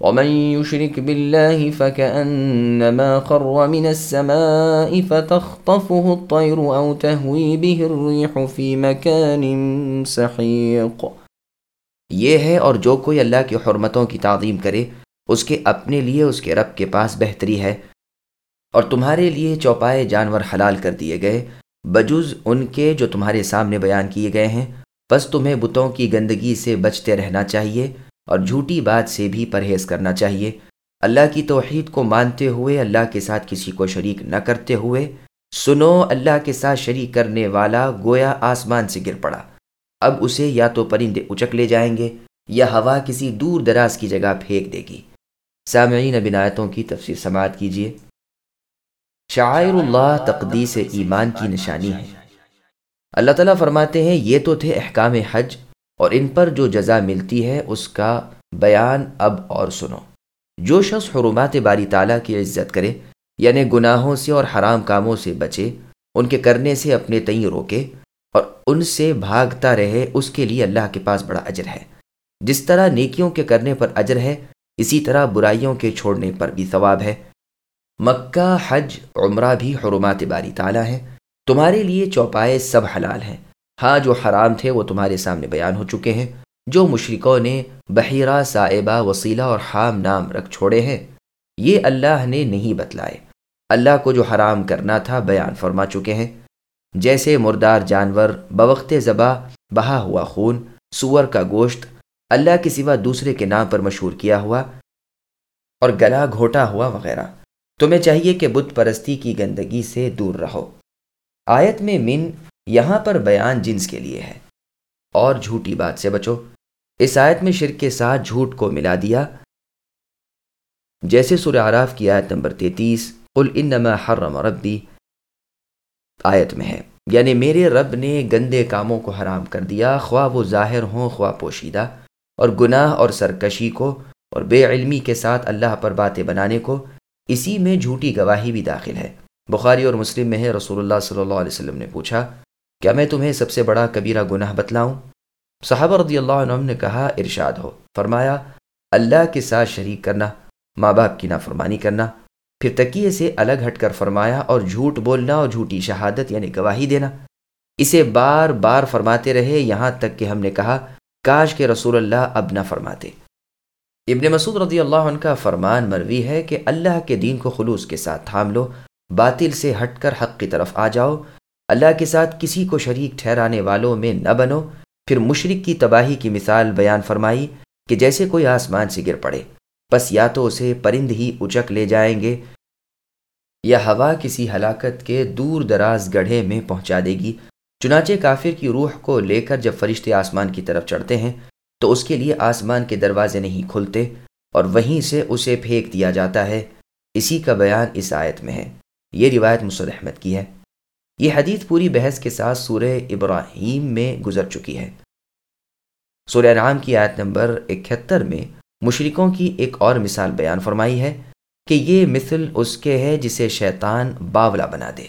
ومن يشرك بالله فكأنما خر من السماء فتخطفه الطير أو تهوي به الريح في مكان سحيق. یہ ہے اور جو کوئی اللہ کی حرمتوں کی تعظیم کرے، اس کے اپنے لیے، اس کے رب کے پاس بہتری ہے اور تمہارے لیے چوپائے جانور حلال کر دیے گئے، بجز ان کے جو تمہارے سامنے بیان کیے گئے ہیں۔ بس تمہیں بتوں کی گندگی سے بچتے رہنا چاہیے۔ اور جھوٹی بات سے بھی پرہیز کرنا چاہیے۔ اللہ کی توحید کو مانتے ہوئے، اللہ کے ساتھ کسی کو شریک نہ کرتے ہوئے، سنو، اللہ کے ساتھ شریک کرنے والا گویا آسمان سے گر پڑا۔ اب اسے یا تو پرندے اچک لے جائیں گے، یا ہوا کسی دور دراز کی جگہ پھینک دے گی۔ سامعین بنایتوں کی تفصیل سماعت کیجیے شاعر اللہ تقدیس ایمان کی نشانی ہے۔ اللہ تعالیٰ فرماتے ہیں، یہ تو تھے احکام حج۔ اور ان پر جو جزا ملتی ہے، اس کا بیان اب اور سنو۔ جو شخص حرمات باری تعالیٰ کی عزت کرے یعنی گناہوں سے اور حرام کاموں سے بچے، ان کے کرنے سے اپنے تئیں روکے اور ان سے بھاگتا رہے، اس کے لیے اللہ کے پاس بڑا اجر ہے۔ جس طرح نیکیوں کے کرنے پر اجر ہے، اسی طرح برائیوں کے چھوڑنے پر بھی ثواب ہے۔ مکہ، حج، عمرہ بھی حرمات باری تعالیٰ ہیں۔ تمہارے لیے چوپائے سب حلال ہیں۔ ہاں جو حرام تھے وہ تمہارے سامنے بیان ہو چکے ہیں۔ جو مشرکوں نے بحیرہ صاحبہ وسیلہ اور حام نام رکھ چھوڑے ہیں، یہ اللہ نے نہیں بتلائے۔ اللہ کو جو حرام کرنا تھا بیان فرما چکے ہیں۔ جیسے مردار جانور بوقت زبا بہا ہوا خون، سور کا گوشت، اللہ کے سوا دوسرے کے نام پر مشہور کیا ہوا اور گلا گھوٹا ہوا وغیرہ۔ تمہیں چاہیے کہ بت پرستی کی گندگی سے دور رہو۔ آیت میں من یہاں پر بیان جنس کے لیے ہے۔ اور جھوٹی بات سے بچو، اس آیت میں شرک کے ساتھ جھوٹ کو ملا دیا۔ جیسے سورہ عراف کی آیت نمبر تینتیس، قل انما حرم ربی آیت میں ہے۔ یعنی میرے رب نے گندے کاموں کو حرام کر دیا، خواہ وہ ظاہر ہوں، خواہ پوشیدہ۔ اور گناہ اور سرکشی کو اور بے علمی کے ساتھ اللہ پر باتیں بنانے کو، اسی میں جھوٹی گواہی بھی داخل ہے۔ بخاری اور مسلم میں ہے، رسول اللہ صلی اللہ علیہ وسلم نے پوچھا کیا میں تمہیں سب سے بڑا کبیرہ گناہ بتلاؤں؟ صحابہ رضی اللہ عنہ نے کہا، ارشاد ہو۔ فرمایا، اللہ کے ساتھ شریک کرنا، ماں باپ کی نافرمانی کرنا، پھر تکیے سے الگ ہٹ کر فرمایا اور جھوٹ بولنا اور جھوٹی شہادت یعنی گواہی دینا۔ اسے بار بار فرماتے رہے، یہاں تک کہ ہم نے کہا، کاش کے رسول اللہ اب نہ فرماتے۔ ابن مسعود رضی اللہ عنہ کا فرمان مروی ہے کہ اللہ کے دین کو خلوص کے ساتھ تھام لو، باطل سے ہٹ کر حق کی طرف آ جاؤ۔ اللہ کے ساتھ کسی کو شریک ٹھہرانے والوں میں نہ بنو۔ پھر مشرق کی تباہی کی مثال بیان فرمائی کہ جیسے کوئی آسمان سے گر پڑے، بس یا تو اسے پرند ہی اچک لے جائیں گے یا ہوا کسی ہلاکت کے دور دراز گڑھے میں پہنچا دے گی۔ چنانچہ کافر کی روح کو لے کر جب فرشتے آسمان کی طرف چڑھتے ہیں، تو اس کے لیے آسمان کے دروازے نہیں کھلتے اور وہیں سے اسے پھینک دیا جاتا ہے۔ اسی کا بیان اس آیت میں ہے۔ یہ روایت مسد احمد کی ہے۔ یہ حدیث پوری بحث کے ساتھ سورہ ابراہیم میں گزر چکی ہے۔ سورہ رام کی آیت نمبر اکہتر میں مشرکوں کی ایک اور مثال بیان فرمائی ہے کہ یہ مثل اس کے ہے جسے شیطان باولا بنا دے۔